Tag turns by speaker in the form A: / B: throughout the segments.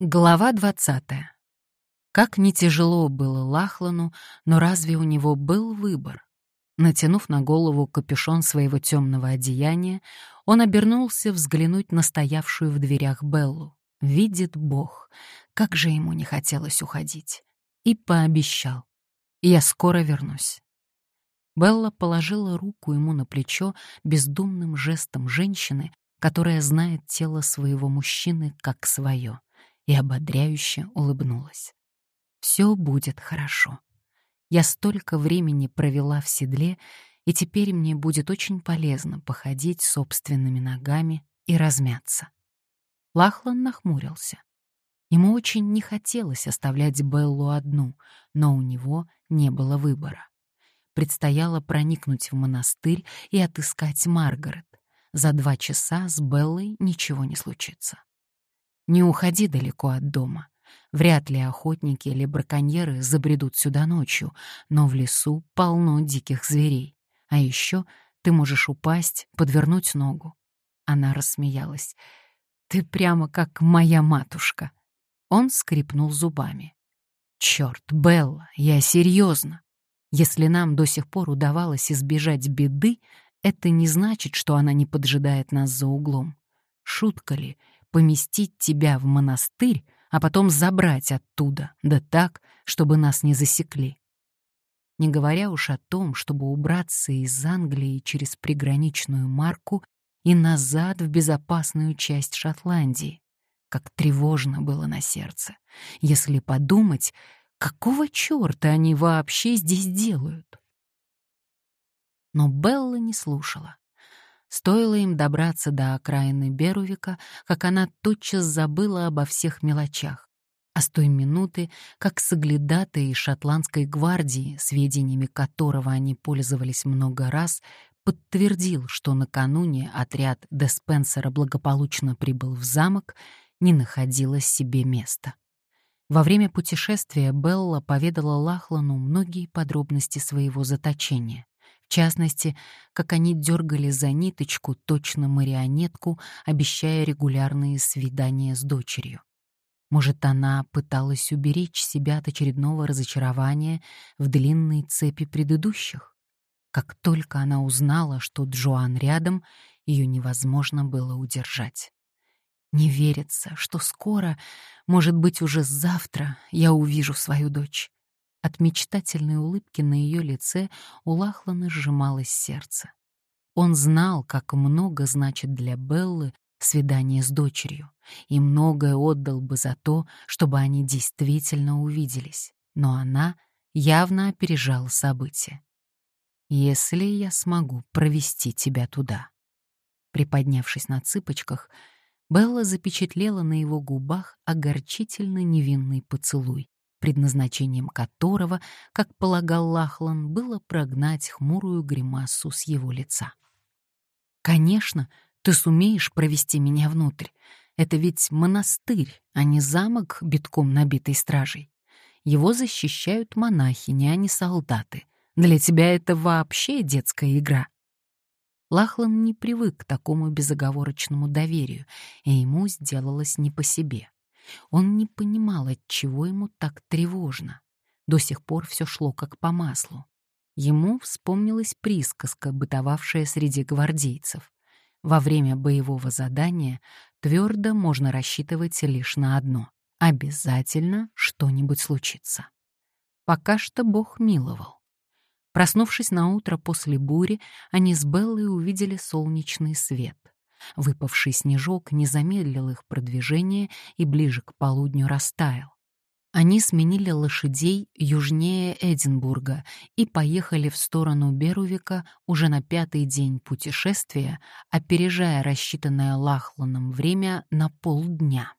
A: Глава двадцатая. Как не тяжело было Лахлану, но разве у него был выбор? Натянув на голову капюшон своего темного одеяния, он обернулся взглянуть на стоявшую в дверях Беллу. Видит Бог, как же ему не хотелось уходить. И пообещал. «Я скоро вернусь». Белла положила руку ему на плечо бездумным жестом женщины, которая знает тело своего мужчины как свое и ободряюще улыбнулась. «Все будет хорошо. Я столько времени провела в седле, и теперь мне будет очень полезно походить собственными ногами и размяться». Лахлан нахмурился. Ему очень не хотелось оставлять Беллу одну, но у него не было выбора. Предстояло проникнуть в монастырь и отыскать Маргарет. За два часа с Беллой ничего не случится. Не уходи далеко от дома. Вряд ли охотники или браконьеры забредут сюда ночью, но в лесу полно диких зверей. А еще ты можешь упасть, подвернуть ногу. Она рассмеялась. Ты прямо как моя матушка. Он скрипнул зубами. Черт, Белла, я серьезно. Если нам до сих пор удавалось избежать беды, это не значит, что она не поджидает нас за углом. Шутка ли, поместить тебя в монастырь, а потом забрать оттуда, да так, чтобы нас не засекли. Не говоря уж о том, чтобы убраться из Англии через приграничную марку и назад в безопасную часть Шотландии. Как тревожно было на сердце. Если подумать, какого чёрта они вообще здесь делают? Но Белла не слушала. Стоило им добраться до окраины Берувика, как она тотчас забыла обо всех мелочах. А с той минуты, как соглядатый шотландской гвардии, сведениями которого они пользовались много раз, подтвердил, что накануне отряд Деспенсера благополучно прибыл в замок, не находилось себе места. Во время путешествия Белла поведала Лахлану многие подробности своего заточения. В частности, как они дергали за ниточку точно марионетку, обещая регулярные свидания с дочерью. Может, она пыталась уберечь себя от очередного разочарования в длинной цепи предыдущих? Как только она узнала, что Джоан рядом, ее невозможно было удержать. Не верится, что скоро, может быть, уже завтра я увижу свою дочь. От мечтательной улыбки на ее лице у Лахлана сжималось сердце. Он знал, как много значит для Беллы свидание с дочерью, и многое отдал бы за то, чтобы они действительно увиделись. Но она явно опережала события. «Если я смогу провести тебя туда». Приподнявшись на цыпочках, Белла запечатлела на его губах огорчительно невинный поцелуй, предназначением которого, как полагал Лахлан, было прогнать хмурую гримасу с его лица. «Конечно, ты сумеешь провести меня внутрь. Это ведь монастырь, а не замок, битком набитый стражей. Его защищают монахини, а не солдаты. Для тебя это вообще детская игра». Лахлан не привык к такому безоговорочному доверию, и ему сделалось не по себе. Он не понимал, от чего ему так тревожно. До сих пор все шло как по маслу. Ему вспомнилась присказка, бытовавшая среди гвардейцев. Во время боевого задания твердо можно рассчитывать лишь на одно — обязательно что-нибудь случится. Пока что Бог миловал. Проснувшись на утро после бури, они с Беллой увидели солнечный свет. Выпавший снежок не замедлил их продвижение и ближе к полудню растаял. Они сменили лошадей южнее Эдинбурга и поехали в сторону Берувика уже на пятый день путешествия, опережая рассчитанное Лахланом время на полдня.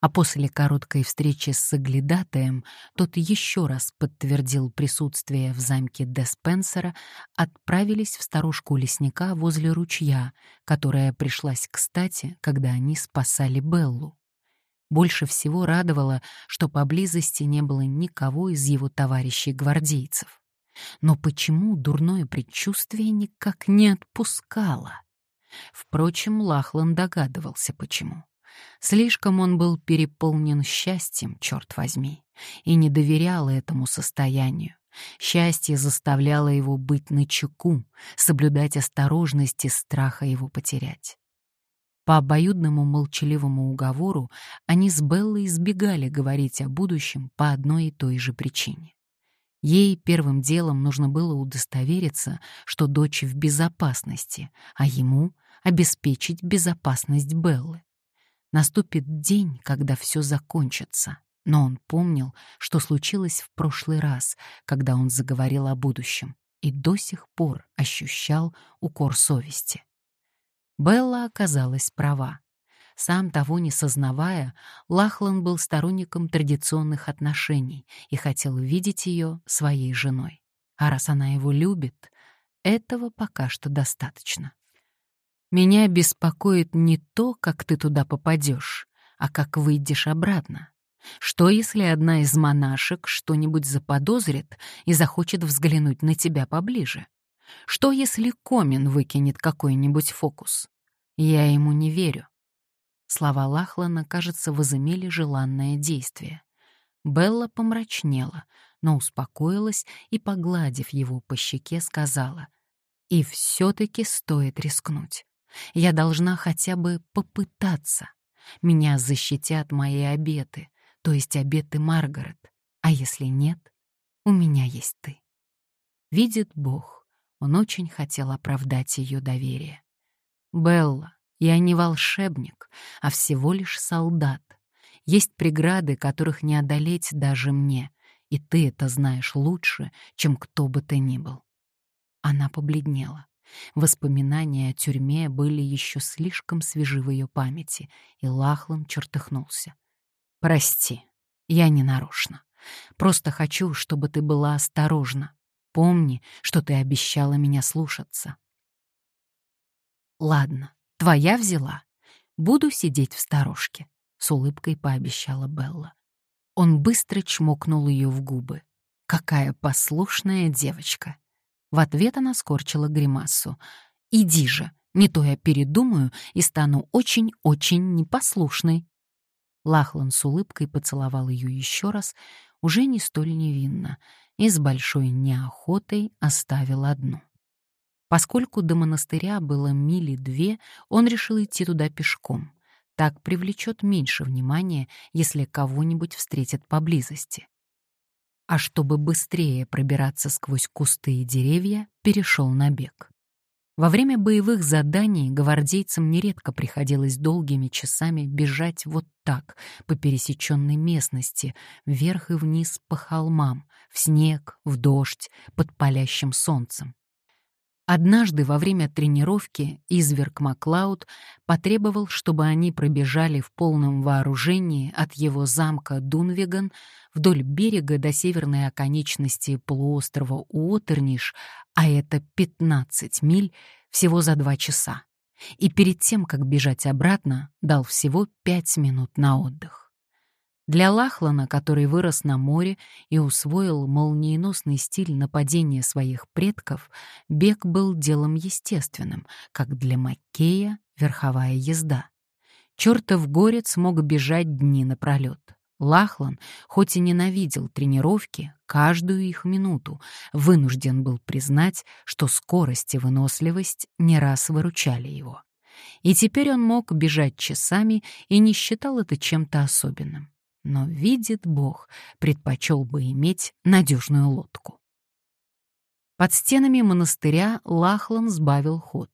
A: А после короткой встречи с соглядатаем тот еще раз подтвердил присутствие в замке Деспенсера, отправились в сторожку лесника возле ручья, которая пришлась кстати, когда они спасали Беллу. Больше всего радовало, что поблизости не было никого из его товарищей-гвардейцев. Но почему дурное предчувствие никак не отпускало? Впрочем, Лахлан догадывался, почему. Слишком он был переполнен счастьем, черт возьми, и не доверял этому состоянию. Счастье заставляло его быть начеку, соблюдать осторожность и страха его потерять. По обоюдному молчаливому уговору они с Беллой избегали говорить о будущем по одной и той же причине. Ей первым делом нужно было удостовериться, что дочь в безопасности, а ему — обеспечить безопасность Беллы. Наступит день, когда все закончится, но он помнил, что случилось в прошлый раз, когда он заговорил о будущем, и до сих пор ощущал укор совести. Белла оказалась права. Сам того не сознавая, Лахлан был сторонником традиционных отношений и хотел видеть ее своей женой. А раз она его любит, этого пока что достаточно. Меня беспокоит не то, как ты туда попадешь, а как выйдешь обратно. Что, если одна из монашек что-нибудь заподозрит и захочет взглянуть на тебя поближе? Что, если Комин выкинет какой-нибудь фокус? Я ему не верю. Слова Лахлана, кажется, возымели желанное действие. Белла помрачнела, но успокоилась и, погладив его по щеке, сказала, «И все-таки стоит рискнуть. Я должна хотя бы попытаться. Меня защитят мои обеты, то есть обеты Маргарет. А если нет, у меня есть ты». Видит Бог, он очень хотел оправдать ее доверие. «Белла, я не волшебник, а всего лишь солдат. Есть преграды, которых не одолеть даже мне, и ты это знаешь лучше, чем кто бы ты ни был». Она побледнела. Воспоминания о тюрьме были еще слишком свежи в ее памяти, и Лахлан чертыхнулся. «Прости, я не нарочно. Просто хочу, чтобы ты была осторожна. Помни, что ты обещала меня слушаться». «Ладно, Твоя взяла. Буду сидеть в сторожке», — с улыбкой пообещала Белла. Он быстро чмокнул ее в губы. «Какая послушная девочка!» В ответ она скорчила гримасу. «Иди же, не то я передумаю и стану очень-очень непослушной». Лахлан с улыбкой поцеловал ее еще раз, уже не столь невинно, и с большой неохотой оставил одну. Поскольку до монастыря было мили две, он решил идти туда пешком. Так привлечет меньше внимания, если кого-нибудь встретят поблизости. А чтобы быстрее пробираться сквозь кусты и деревья, перешел на бег. Во время боевых заданий гвардейцам нередко приходилось долгими часами бежать вот так, по пересеченной местности, вверх и вниз по холмам, в снег, в дождь, под палящим солнцем. Однажды во время тренировки изверг Маклауд потребовал, чтобы они пробежали в полном вооружении от его замка Дунвеган вдоль берега до северной оконечности полуострова Уотерниш, а это 15 миль всего за два часа. И перед тем, как бежать обратно, дал всего пять минут на отдых. Для Лахлана, который вырос на море и усвоил молниеносный стиль нападения своих предков, бег был делом естественным, как для Маккея верховая езда. Чертов горец мог бежать дни напролет. Лахлан, хоть и ненавидел тренировки, каждую их минуту вынужден был признать, что скорость и выносливость не раз выручали его. И теперь он мог бежать часами и не считал это чем-то особенным но, видит Бог, предпочел бы иметь надежную лодку. Под стенами монастыря Лахлан сбавил ход.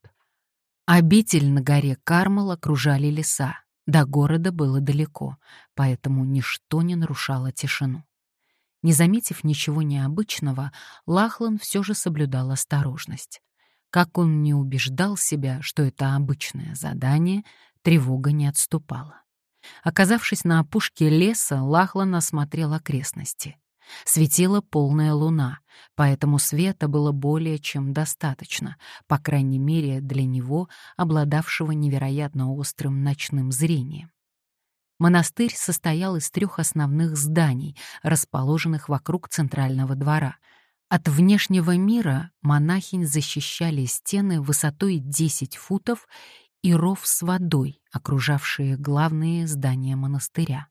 A: Обитель на горе Кармал окружали леса, до города было далеко, поэтому ничто не нарушало тишину. Не заметив ничего необычного, Лахлан все же соблюдал осторожность. Как он не убеждал себя, что это обычное задание, тревога не отступала. Оказавшись на опушке леса, Лахлан осмотрел окрестности. Светила полная луна, поэтому света было более чем достаточно, по крайней мере для него, обладавшего невероятно острым ночным зрением. Монастырь состоял из трех основных зданий, расположенных вокруг центрального двора. От внешнего мира монахинь защищали стены высотой 10 футов и ров с водой, окружавшие главные здания монастыря.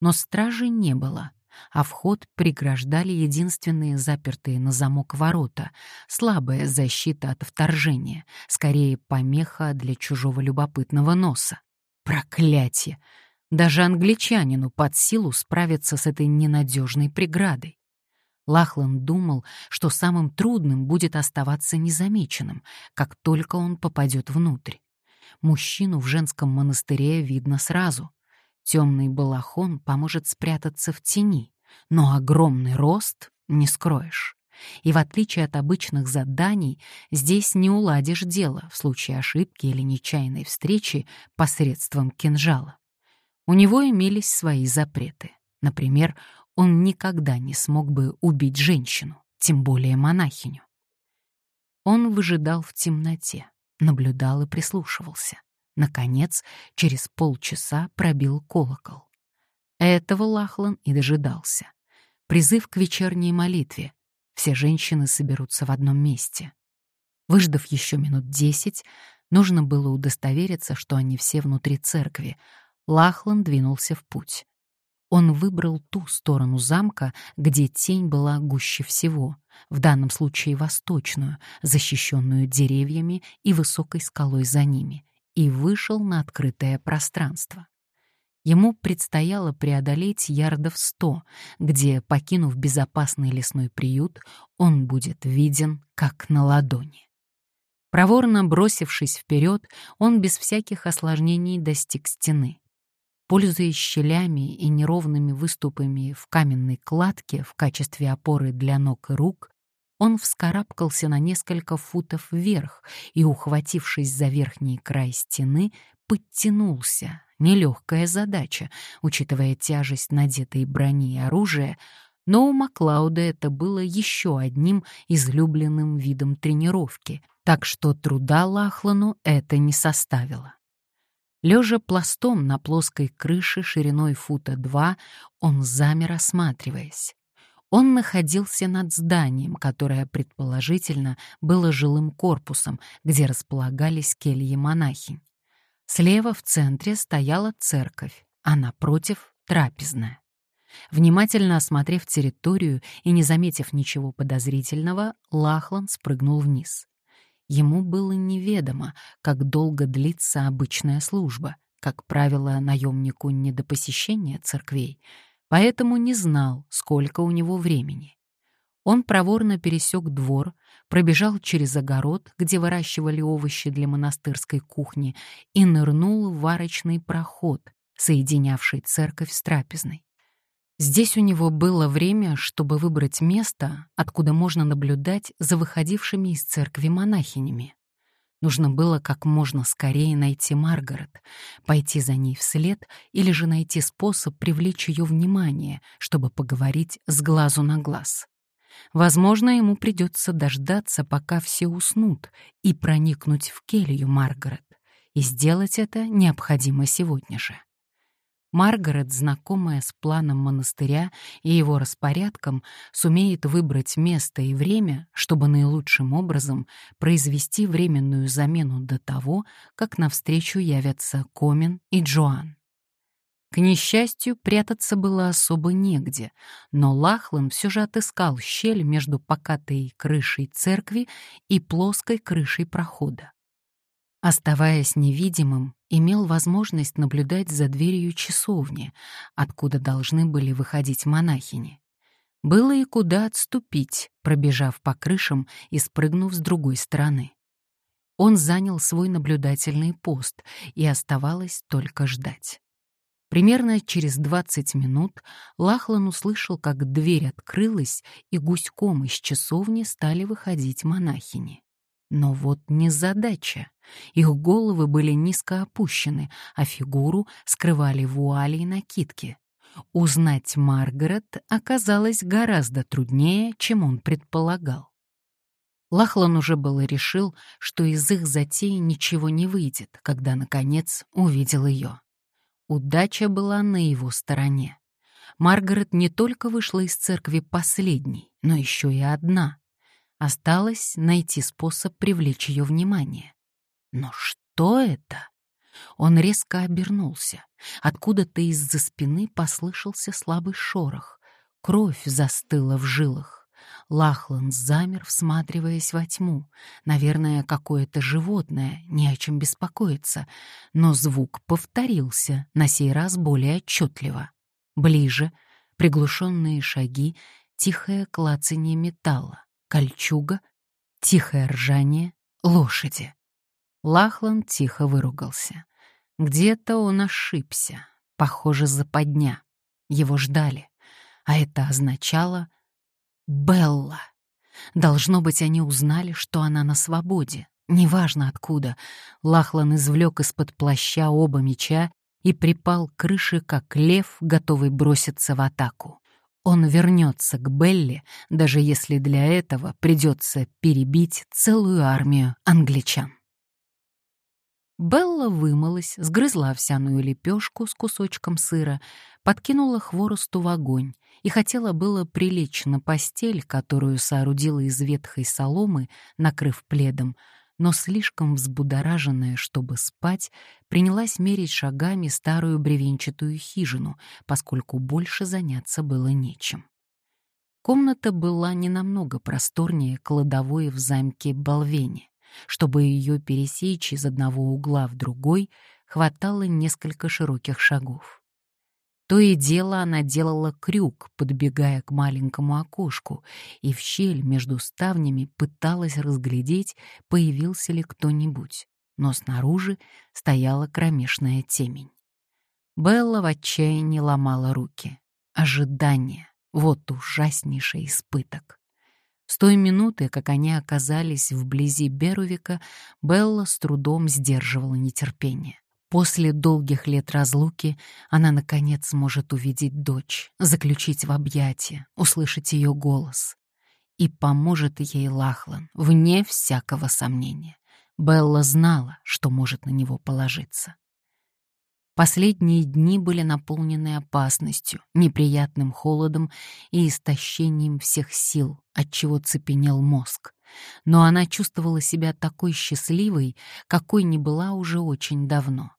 A: Но стражи не было, а вход преграждали единственные запертые на замок ворота, слабая защита от вторжения, скорее помеха для чужого любопытного носа. Проклятие! Даже англичанину под силу справиться с этой ненадежной преградой. Лахлан думал, что самым трудным будет оставаться незамеченным, как только он попадет внутрь. Мужчину в женском монастыре видно сразу. Темный балахон поможет спрятаться в тени, но огромный рост не скроешь. И в отличие от обычных заданий, здесь не уладишь дело в случае ошибки или нечаянной встречи посредством кинжала. У него имелись свои запреты. Например, он никогда не смог бы убить женщину, тем более монахиню. Он выжидал в темноте, наблюдал и прислушивался. Наконец, через полчаса пробил колокол. Этого Лахлан и дожидался. Призыв к вечерней молитве. Все женщины соберутся в одном месте. Выждав еще минут десять, нужно было удостовериться, что они все внутри церкви. Лахлан двинулся в путь. Он выбрал ту сторону замка, где тень была гуще всего, в данном случае восточную, защищенную деревьями и высокой скалой за ними, и вышел на открытое пространство. Ему предстояло преодолеть ярдов сто, где, покинув безопасный лесной приют, он будет виден как на ладони. Проворно бросившись вперед, он без всяких осложнений достиг стены. Пользуясь щелями и неровными выступами в каменной кладке в качестве опоры для ног и рук, он вскарабкался на несколько футов вверх и, ухватившись за верхний край стены, подтянулся. Нелегкая задача, учитывая тяжесть надетой брони и оружия, но у Маклауда это было еще одним излюбленным видом тренировки, так что труда Лахлану это не составило. Лежа пластом на плоской крыше шириной фута два, он замер, осматриваясь. Он находился над зданием, которое, предположительно, было жилым корпусом, где располагались кельи монахинь. Слева в центре стояла церковь, а напротив — трапезная. Внимательно осмотрев территорию и не заметив ничего подозрительного, Лахлан спрыгнул вниз. Ему было неведомо, как долго длится обычная служба. Как правило, наемнику не до посещения церквей — поэтому не знал, сколько у него времени. Он проворно пересек двор, пробежал через огород, где выращивали овощи для монастырской кухни, и нырнул в варочный проход, соединявший церковь с трапезной. Здесь у него было время, чтобы выбрать место, откуда можно наблюдать за выходившими из церкви монахинями. Нужно было как можно скорее найти Маргарет, пойти за ней вслед или же найти способ привлечь ее внимание, чтобы поговорить с глазу на глаз. Возможно, ему придется дождаться, пока все уснут, и проникнуть в келью Маргарет. И сделать это необходимо сегодня же. Маргарет, знакомая с планом монастыря и его распорядком, сумеет выбрать место и время, чтобы наилучшим образом произвести временную замену до того, как навстречу явятся Комин и Джоан. К несчастью, прятаться было особо негде, но Лахлан все же отыскал щель между покатой крышей церкви и плоской крышей прохода. Оставаясь невидимым, имел возможность наблюдать за дверью часовни, откуда должны были выходить монахини. Было и куда отступить, пробежав по крышам и спрыгнув с другой стороны. Он занял свой наблюдательный пост, и оставалось только ждать. Примерно через 20 минут Лахлан услышал, как дверь открылась, и гуськом из часовни стали выходить монахини. Но вот не задача. Их головы были низко опущены, а фигуру скрывали вуали и накидки. Узнать Маргарет оказалось гораздо труднее, чем он предполагал. Лахлан уже было решил, что из их затеи ничего не выйдет, когда, наконец, увидел ее. Удача была на его стороне. Маргарет не только вышла из церкви последней, но еще и одна — Осталось найти способ привлечь ее внимание. Но что это? Он резко обернулся. Откуда-то из-за спины послышался слабый шорох. Кровь застыла в жилах. Лахлан замер, всматриваясь во тьму. Наверное, какое-то животное, не о чем беспокоиться. Но звук повторился, на сей раз более отчетливо. Ближе, приглушенные шаги, тихое клацанье металла, кольчуга, тихое ржание лошади. Лахлан тихо выругался. Где-то он ошибся. Похоже, западня. Его ждали. А это означало «Белла». Должно быть, они узнали, что она на свободе. Неважно откуда. Лахлан извлек из-под плаща оба меча и припал к крыше, как лев, готовый броситься в атаку. Он вернется к Белле, даже если для этого придется перебить целую армию англичан. Белла вымылась, сгрызла овсяную лепешку с кусочком сыра, подкинула хворосту в огонь и хотела было прилечь на постель, которую соорудила из ветхой соломы, накрыв пледом, но слишком взбудораженная, чтобы спать, принялась мерить шагами старую бревенчатую хижину, поскольку больше заняться было нечем. Комната была не намного просторнее кладовой в замке Балвене. Чтобы ее пересечь из одного угла в другой, хватало несколько широких шагов. То и дело она делала крюк, подбегая к маленькому окошку, и в щель между ставнями пыталась разглядеть, появился ли кто-нибудь, но снаружи стояла кромешная темень. Белла в отчаянии ломала руки. Ожидание — вот ужаснейший испыток. С той минуты, как они оказались вблизи Берувика, Белла с трудом сдерживала нетерпение. После долгих лет разлуки она, наконец, сможет увидеть дочь, заключить в объятия, услышать ее голос. И поможет ей Лахлан, вне всякого сомнения. Белла знала, что может на него положиться. Последние дни были наполнены опасностью, неприятным холодом и истощением всех сил, от чего цепенел мозг. Но она чувствовала себя такой счастливой, какой не была уже очень давно.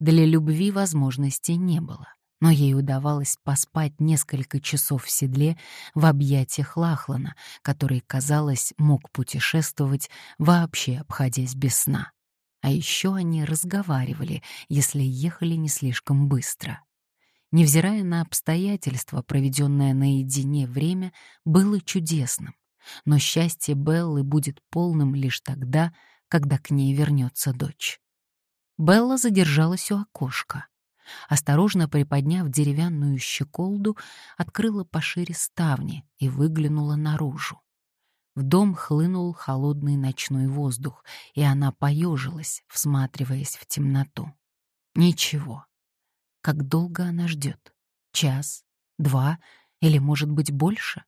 A: Для любви возможности не было, но ей удавалось поспать несколько часов в седле в объятиях Лахлана, который, казалось, мог путешествовать, вообще обходясь без сна. А еще они разговаривали, если ехали не слишком быстро. Невзирая на обстоятельства, проведенное наедине время было чудесным. Но счастье Беллы будет полным лишь тогда, когда к ней вернется дочь. Белла задержалась у окошка. Осторожно приподняв деревянную щеколду, открыла пошире ставни и выглянула наружу. В дом хлынул холодный ночной воздух, и она поежилась, всматриваясь в темноту. Ничего. Как долго она ждет? Час? Два? Или, может быть, больше?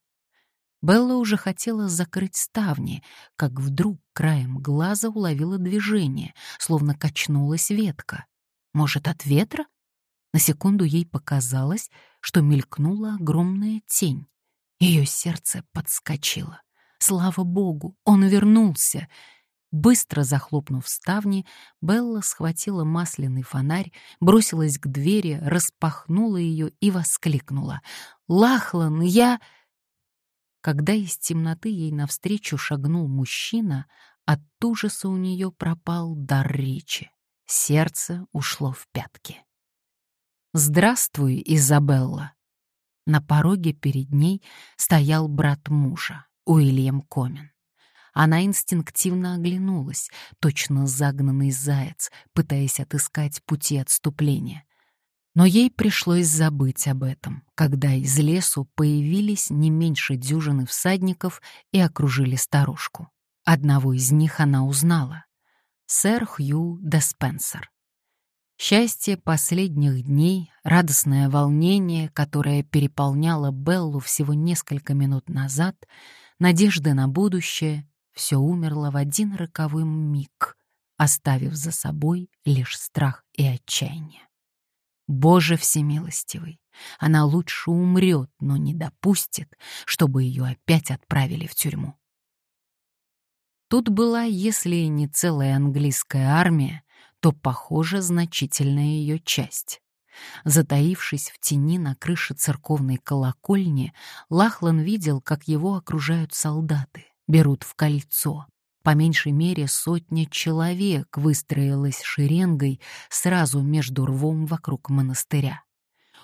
A: Белла уже хотела закрыть ставни, как вдруг краем глаза уловила движение, словно качнулась ветка. Может, от ветра? На секунду ей показалось, что мелькнула огромная тень. Ее сердце подскочило. Слава богу, он вернулся. Быстро захлопнув ставни, Белла схватила масляный фонарь, бросилась к двери, распахнула ее и воскликнула. «Лахлан, я...» Когда из темноты ей навстречу шагнул мужчина, от ужаса у нее пропал дар речи. Сердце ушло в пятки. «Здравствуй, Изабелла!» На пороге перед ней стоял брат мужа. Уильям Комин. Она инстинктивно оглянулась, точно загнанный заяц, пытаясь отыскать пути отступления. Но ей пришлось забыть об этом, когда из лесу появились не меньше дюжины всадников и окружили старушку. Одного из них она узнала — сэр Хью де Спенсер. Счастье последних дней, радостное волнение, которое переполняло Беллу всего несколько минут назад — надежды на будущее, все умерло в один роковой миг, оставив за собой лишь страх и отчаяние. Боже всемилостивый, она лучше умрет, но не допустит, чтобы ее опять отправили в тюрьму. Тут была, если не целая английская армия, то, похоже, значительная ее часть. Затаившись в тени на крыше церковной колокольни, Лахлан видел, как его окружают солдаты, берут в кольцо. По меньшей мере сотня человек выстроилась шеренгой сразу между рвом вокруг монастыря.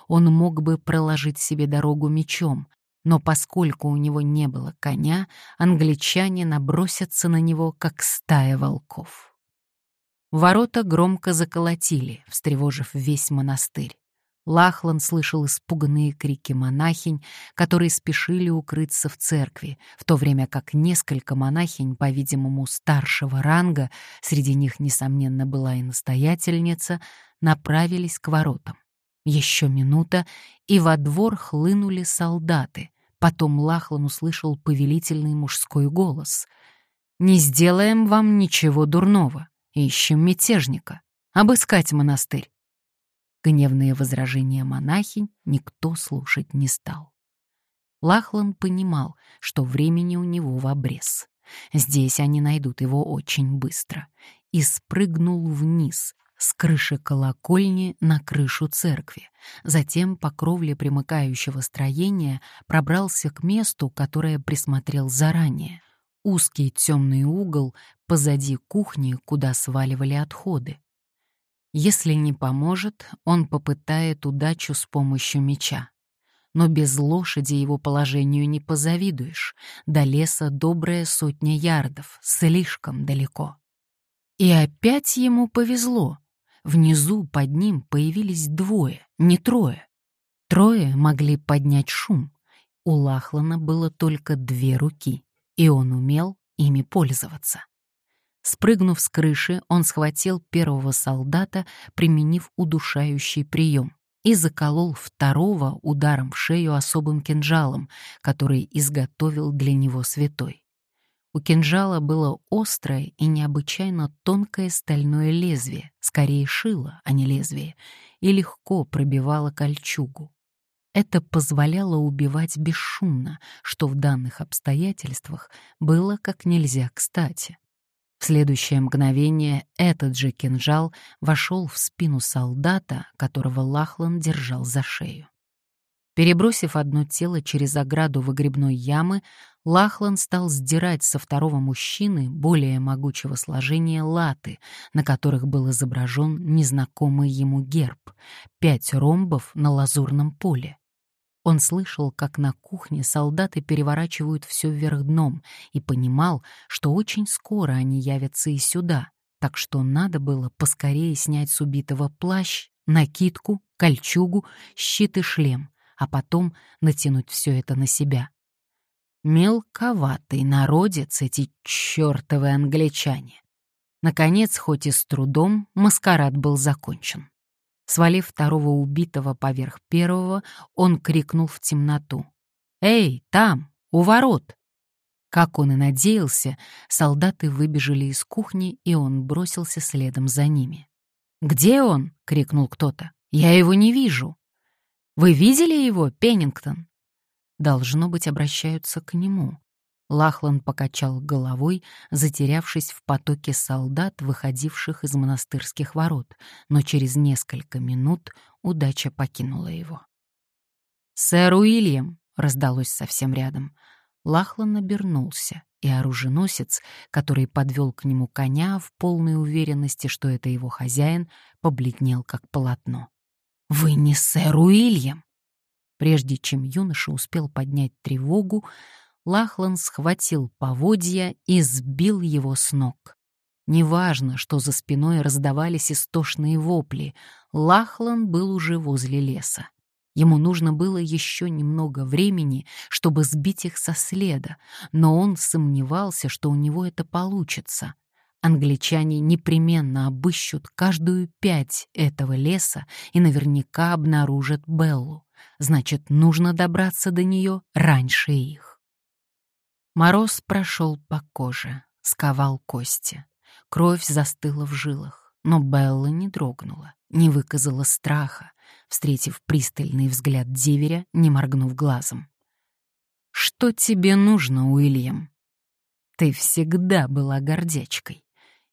A: Он мог бы проложить себе дорогу мечом, но поскольку у него не было коня, англичане набросятся на него, как стая волков. Ворота громко заколотили, встревожив весь монастырь. Лахлан слышал испуганные крики монахинь, которые спешили укрыться в церкви, в то время как несколько монахинь, по-видимому, старшего ранга, среди них, несомненно, была и настоятельница, направились к воротам. Еще минута, и во двор хлынули солдаты. Потом Лахлан услышал повелительный мужской голос. «Не сделаем вам ничего дурного. Ищем мятежника. Обыскать монастырь. Гневные возражения монахинь никто слушать не стал. Лахлан понимал, что времени у него в обрез. Здесь они найдут его очень быстро. И спрыгнул вниз, с крыши колокольни на крышу церкви. Затем по кровле примыкающего строения пробрался к месту, которое присмотрел заранее узкий темный угол позади кухни, куда сваливали отходы. Если не поможет, он попытает удачу с помощью меча. Но без лошади его положению не позавидуешь. До леса добрая сотня ярдов, слишком далеко. И опять ему повезло. Внизу под ним появились двое, не трое. Трое могли поднять шум. У Лахлана было только две руки и он умел ими пользоваться. Спрыгнув с крыши, он схватил первого солдата, применив удушающий прием, и заколол второго ударом в шею особым кинжалом, который изготовил для него святой. У кинжала было острое и необычайно тонкое стальное лезвие, скорее шило, а не лезвие, и легко пробивало кольчугу. Это позволяло убивать бесшумно, что в данных обстоятельствах было как нельзя кстати. В следующее мгновение этот же кинжал вошел в спину солдата, которого Лахлан держал за шею. Перебросив одно тело через ограду выгребной ямы, Лахлан стал сдирать со второго мужчины более могучего сложения латы, на которых был изображен незнакомый ему герб — пять ромбов на лазурном поле. Он слышал, как на кухне солдаты переворачивают все вверх дном, и понимал, что очень скоро они явятся и сюда, так что надо было поскорее снять с убитого плащ, накидку, кольчугу, щит и шлем, а потом натянуть все это на себя. Мелковатый народец эти чертовы англичане. Наконец, хоть и с трудом, маскарад был закончен. Свалив второго убитого поверх первого, он крикнул в темноту. «Эй, там, у ворот!» Как он и надеялся, солдаты выбежали из кухни, и он бросился следом за ними. «Где он?» — крикнул кто-то. «Я его не вижу». «Вы видели его, Пеннингтон?» Должно быть, обращаются к нему. Лахлан покачал головой, затерявшись в потоке солдат, выходивших из монастырских ворот, но через несколько минут удача покинула его. «Сэр Уильям!» — раздалось совсем рядом. Лахлан обернулся, и оруженосец, который подвел к нему коня в полной уверенности, что это его хозяин, побледнел как полотно. «Вы не сэр Уильям!» Прежде чем юноша успел поднять тревогу, Лахлан схватил поводья и сбил его с ног. Неважно, что за спиной раздавались истошные вопли, Лахлан был уже возле леса. Ему нужно было еще немного времени, чтобы сбить их со следа, но он сомневался, что у него это получится. Англичане непременно обыщут каждую пять этого леса и наверняка обнаружат Беллу. Значит, нужно добраться до нее раньше их. Мороз прошел по коже, сковал кости. Кровь застыла в жилах, но Белла не дрогнула, не выказала страха, встретив пристальный взгляд деверя, не моргнув глазом. «Что тебе нужно, Уильям?» Ты всегда была гордячкой.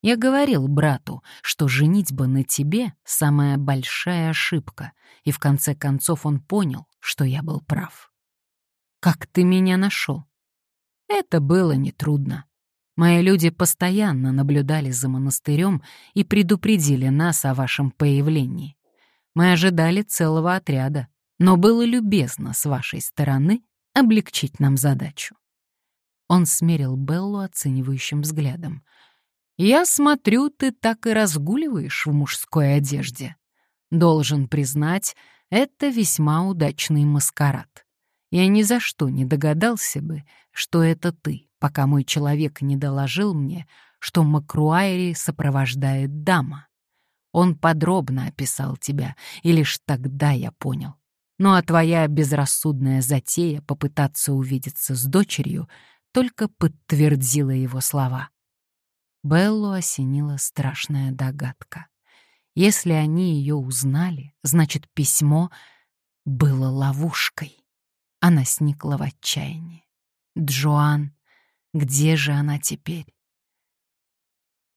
A: Я говорил брату, что женитьба на тебе — самая большая ошибка, и в конце концов он понял, что я был прав. Как ты меня нашел? Это было нетрудно. Мои люди постоянно наблюдали за монастырем и предупредили нас о вашем появлении. Мы ожидали целого отряда, но было любезно с вашей стороны облегчить нам задачу. Он смерил Беллу оценивающим взглядом — я смотрю, ты так и разгуливаешь в мужской одежде. Должен признать, это весьма удачный маскарад. Я ни за что не догадался бы, что это ты, пока мой человек не доложил мне, что Макруайри сопровождает дама. Он подробно описал тебя, и лишь тогда я понял. Ну а твоя безрассудная затея попытаться увидеться с дочерью только подтвердила его слова. Беллу осенила страшная догадка. Если они ее узнали, значит, письмо было ловушкой. Она сникла в отчаянии. Джоан, где же она теперь?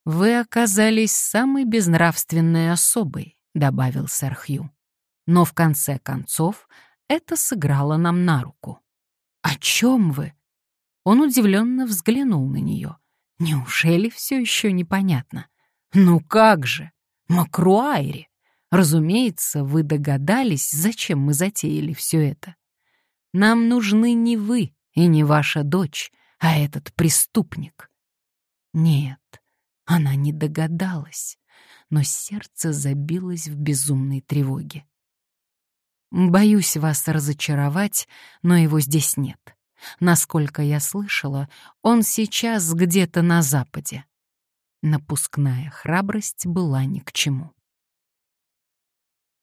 A: «Вы оказались самой безнравственной особой», — добавил сэр Хью. «Но в конце концов это сыграло нам на руку». «О чем вы?» Он удивленно взглянул на нее. Неужели все еще непонятно? Ну как же? Макруайри! Разумеется, вы догадались, зачем мы затеяли все это. Нам нужны не вы и не ваша дочь, а этот преступник. Нет, она не догадалась, но сердце забилось в безумной тревоге. Боюсь вас разочаровать, но его здесь нет. Насколько я слышала, он сейчас где-то на западе. Напускная храбрость была ни к чему.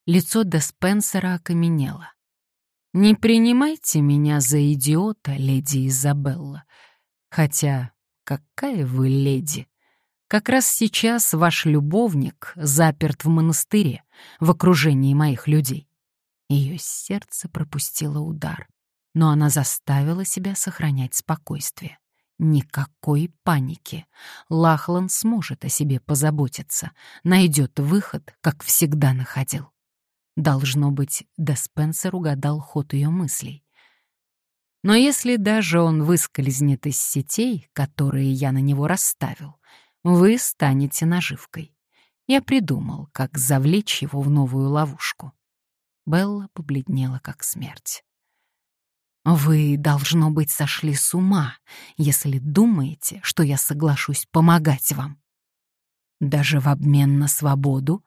A: Лицо Де Спенсера окаменело. «Не принимайте меня за идиота, леди Изабелла. Хотя, какая вы леди? Как раз сейчас ваш любовник заперт в монастыре, в окружении моих людей». Ее сердце пропустило удар но она заставила себя сохранять спокойствие. Никакой паники. Лахлан сможет о себе позаботиться, найдет выход, как всегда находил. Должно быть, Деспенсер угадал ход ее мыслей. Но если даже он выскользнет из сетей, которые я на него расставил, вы станете наживкой. Я придумал, как завлечь его в новую ловушку. Белла побледнела, как смерть. Вы, должно быть, сошли с ума, если думаете, что я соглашусь помогать вам. Даже в обмен на свободу?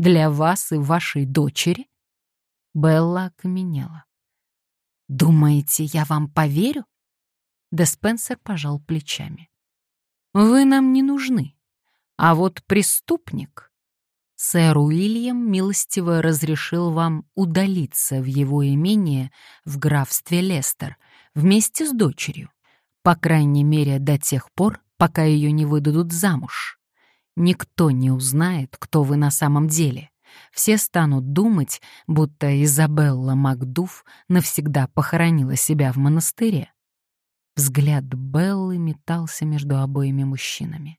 A: Для вас и вашей дочери? Белла окаменела. Думаете, я вам поверю? Деспенсер пожал плечами. Вы нам не нужны. А вот преступник Сэр Уильям милостиво разрешил вам удалиться в его имение в графстве Лестер вместе с дочерью, по крайней мере до тех пор, пока ее не выдадут замуж. Никто не узнает, кто вы на самом деле. Все станут думать, будто Изабелла Макдуф навсегда похоронила себя в монастыре. Взгляд Беллы метался между обоими мужчинами.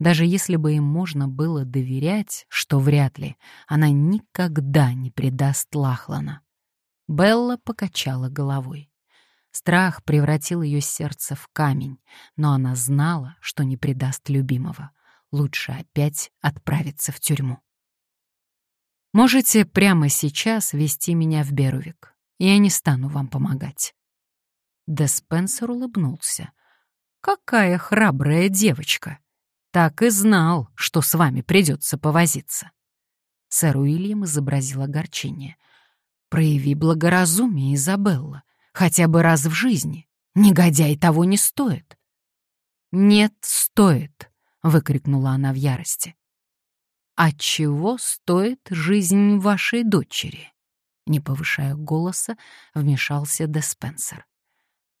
A: Даже если бы им можно было доверять, что вряд ли, она никогда не предаст Лахлана. Белла покачала головой. Страх превратил ее сердце в камень, но она знала, что не предаст любимого. Лучше опять отправиться в тюрьму. Можете прямо сейчас вести меня в Берувик. Я не стану вам помогать. Деспенсер улыбнулся. «Какая храбрая девочка!» Так и знал, что с вами придется повозиться. Сэр Уильям изобразил огорчение. «Прояви благоразумие, Изабелла, хотя бы раз в жизни. Негодяй того не стоит». «Нет, стоит», — выкрикнула она в ярости. «А чего стоит жизнь вашей дочери?» Не повышая голоса, вмешался Деспенсер.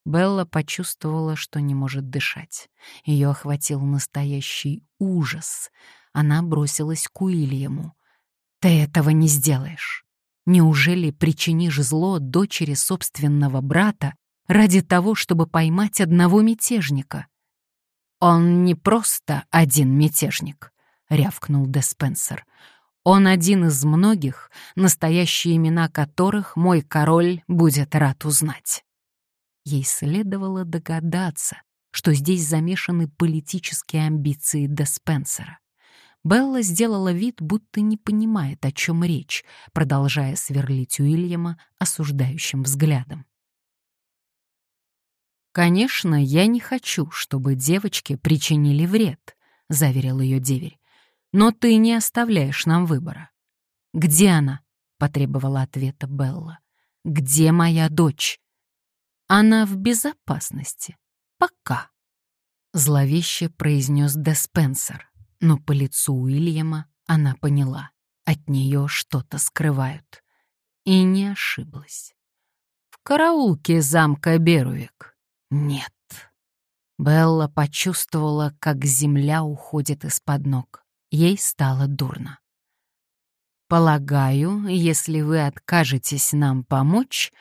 A: Белла почувствовала, что не может дышать. Ее охватил настоящий ужас. Она бросилась к Уильяму. «Ты этого не сделаешь. Неужели причинишь зло дочери собственного брата ради того, чтобы поймать одного мятежника?» «Он не просто один мятежник», — рявкнул Деспенсер. «Он один из многих, настоящие имена которых мой король будет рад узнать». Ей следовало догадаться, что здесь замешаны политические амбиции Деспенсера. Белла сделала вид, будто не понимает, о чем речь, продолжая сверлить Уильяма осуждающим взглядом. «Конечно, я не хочу, чтобы девочке причинили вред», — заверил ее деверь. «Но ты не оставляешь нам выбора». «Где она?» — потребовала ответа Белла. «Где моя дочь?» «Она в безопасности. Пока», — зловеще произнес Деспенсер, но по лицу Уильяма она поняла, от нее что-то скрывают. И не ошиблась. «В караулке замка Берувик», нет. Белла почувствовала, как земля уходит из-под ног. Ей стало дурно. «Полагаю, если вы откажетесь нам помочь,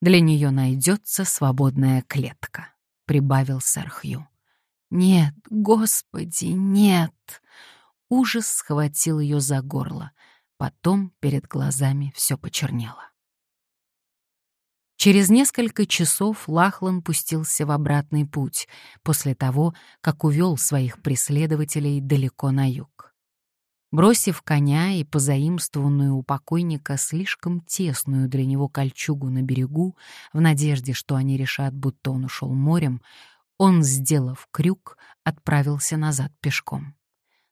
A: для нее найдется свободная клетка», — прибавил сэр Хью. «Нет, господи, нет!» Ужас схватил ее за горло. Потом перед глазами все почернело. Через несколько часов Лахлан пустился в обратный путь, после того, как увел своих преследователей далеко на юг. Бросив коня и позаимствованную у покойника слишком тесную для него кольчугу на берегу, в надежде, что они решат, будто он ушел морем, он, сделав крюк, отправился назад пешком.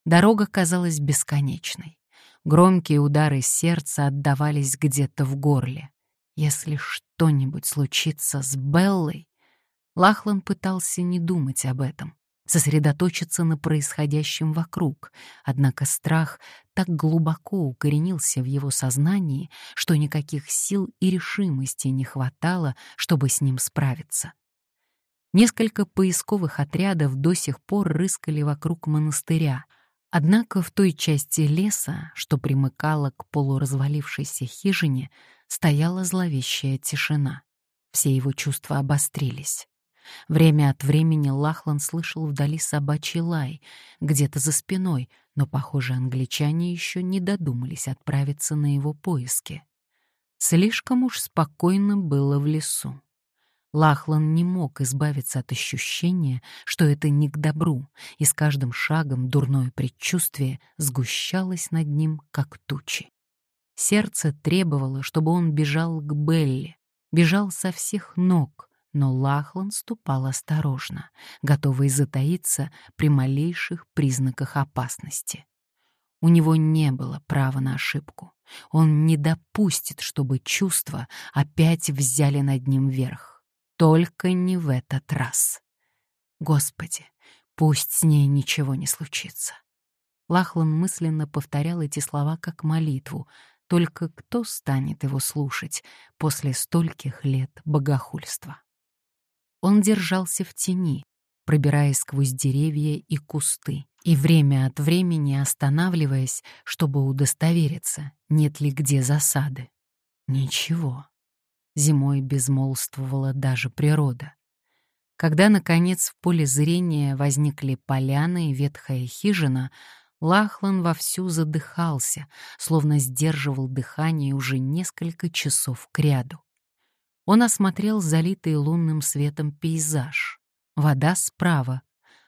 A: Дорога казалась бесконечной. Громкие удары сердца отдавались где-то в горле. Если что-нибудь случится с Беллой... Лахлан пытался не думать об этом, сосредоточиться на происходящем вокруг, однако страх так глубоко укоренился в его сознании, что никаких сил и решимости не хватало, чтобы с ним справиться. Несколько поисковых отрядов до сих пор рыскали вокруг монастыря, однако в той части леса, что примыкала к полуразвалившейся хижине, стояла зловещая тишина. Все его чувства обострились. Время от времени Лахлан слышал вдали собачий лай, где-то за спиной, но, похоже, англичане еще не додумались отправиться на его поиски. Слишком уж спокойно было в лесу. Лахлан не мог избавиться от ощущения, что это не к добру, и с каждым шагом дурное предчувствие сгущалось над ним, как тучи. Сердце требовало, чтобы он бежал к Белли, бежал со всех ног, но Лахлан ступал осторожно, готовый затаиться при малейших признаках опасности. У него не было права на ошибку. Он не допустит, чтобы чувства опять взяли над ним верх. Только не в этот раз. Господи, пусть с ней ничего не случится. Лахлан мысленно повторял эти слова как молитву, только кто станет его слушать после стольких лет богохульства? Он держался в тени, пробираясь сквозь деревья и кусты, и время от времени останавливаясь, чтобы удостовериться, нет ли где засады. Ничего. Зимой безмолвствовала даже природа. Когда, наконец, в поле зрения возникли поляны и ветхая хижина, Лахлан вовсю задыхался, словно сдерживал дыхание уже несколько часов кряду. Он осмотрел залитый лунным светом пейзаж. Вода справа.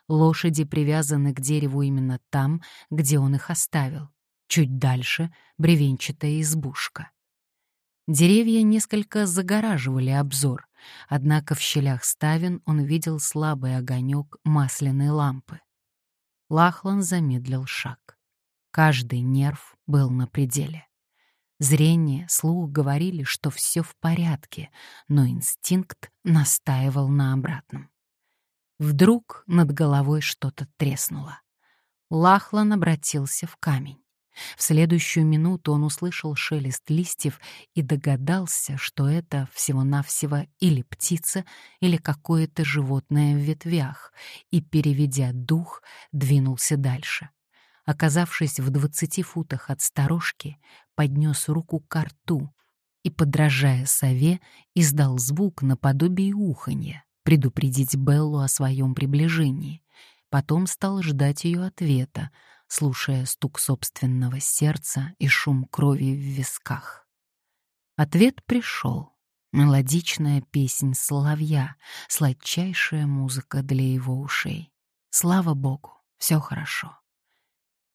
A: Лошади привязаны к дереву именно там, где он их оставил. Чуть дальше — бревенчатая избушка. Деревья несколько загораживали обзор, однако в щелях ставен он видел слабый огонек масляной лампы. Лахлан замедлил шаг. Каждый нерв был на пределе. Зрение, слух говорили, что все в порядке, но инстинкт настаивал на обратном. Вдруг над головой что-то треснуло. Лахлан обратился в камень. В следующую минуту он услышал шелест листьев и догадался, что это всего-навсего или птица, или какое-то животное в ветвях, и, переведя дух, двинулся дальше. Оказавшись в двадцати футах от сторожки, поднес руку к рту и, подражая сове, издал звук наподобие уханья, предупредить Беллу о своем приближении. потом стал ждать ее ответа, слушая стук собственного сердца и шум крови в висках. Ответ пришел. Мелодичная песнь соловья, сладчайшая музыка для его ушей. Слава богу, все хорошо.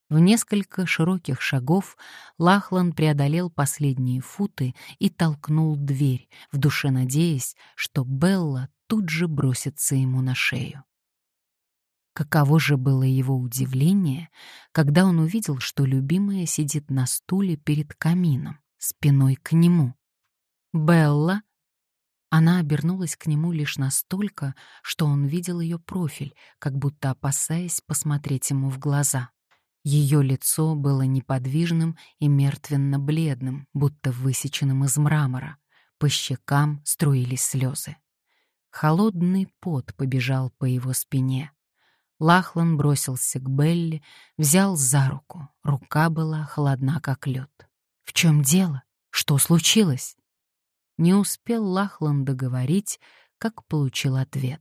A: В несколько широких шагов Лахлан преодолел последние футы и толкнул дверь, в душе надеясь, что Белла тут же бросится ему на шею. Каково же было его удивление, когда он увидел, что любимая сидит на стуле перед камином, спиной к нему. «Белла!» Она обернулась к нему лишь настолько, что он видел ее профиль, как будто опасаясь посмотреть ему в глаза. Ее лицо было неподвижным и мертвенно-бледным, будто высеченным из мрамора. По щекам струились слезы. Холодный пот побежал по его спине. Лахлан бросился к Белли, взял за руку. Рука была холодна, как лед. «В чем дело? Что случилось?» Не успел Лахлан договорить, как получил ответ.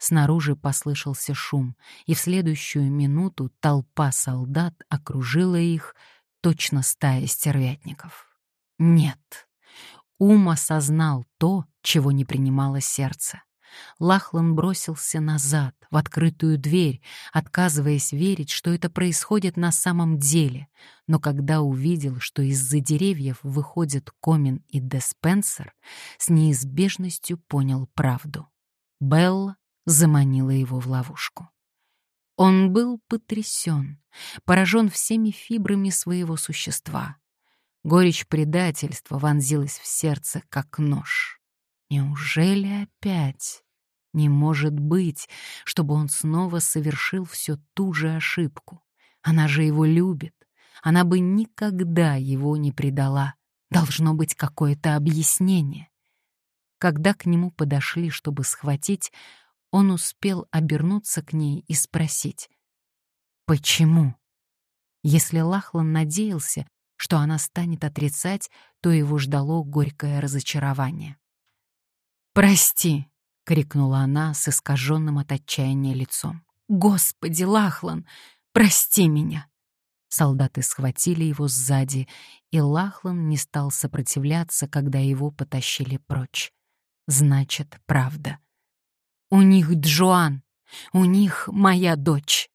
A: Снаружи послышался шум, и в следующую минуту толпа солдат окружила их, точно стая стервятников. Нет, ум осознал то, чего не принимало сердце. Лахлан бросился назад, в открытую дверь, отказываясь верить, что это происходит на самом деле. Но когда увидел, что из-за деревьев выходят Комин и Деспенсер, с неизбежностью понял правду. Белла заманила его в ловушку. Он был потрясен, поражен всеми фибрами своего существа. Горечь предательства вонзилась в сердце, как нож. Неужели опять? Не может быть, чтобы он снова совершил всю ту же ошибку. Она же его любит. Она бы никогда его не предала. Должно быть какое-то объяснение. Когда к нему подошли, чтобы схватить, он успел обернуться к ней и спросить. «Почему?» Если Лахлан надеялся, что она станет отрицать, то его ждало горькое разочарование. «Прости!» — крикнула она с искаженным от отчаяния лицом. «Господи, Лахлан, прости меня!» Солдаты схватили его сзади, и Лахлан не стал сопротивляться, когда его потащили прочь. Значит, правда. «У них Джоан! У них моя дочь!»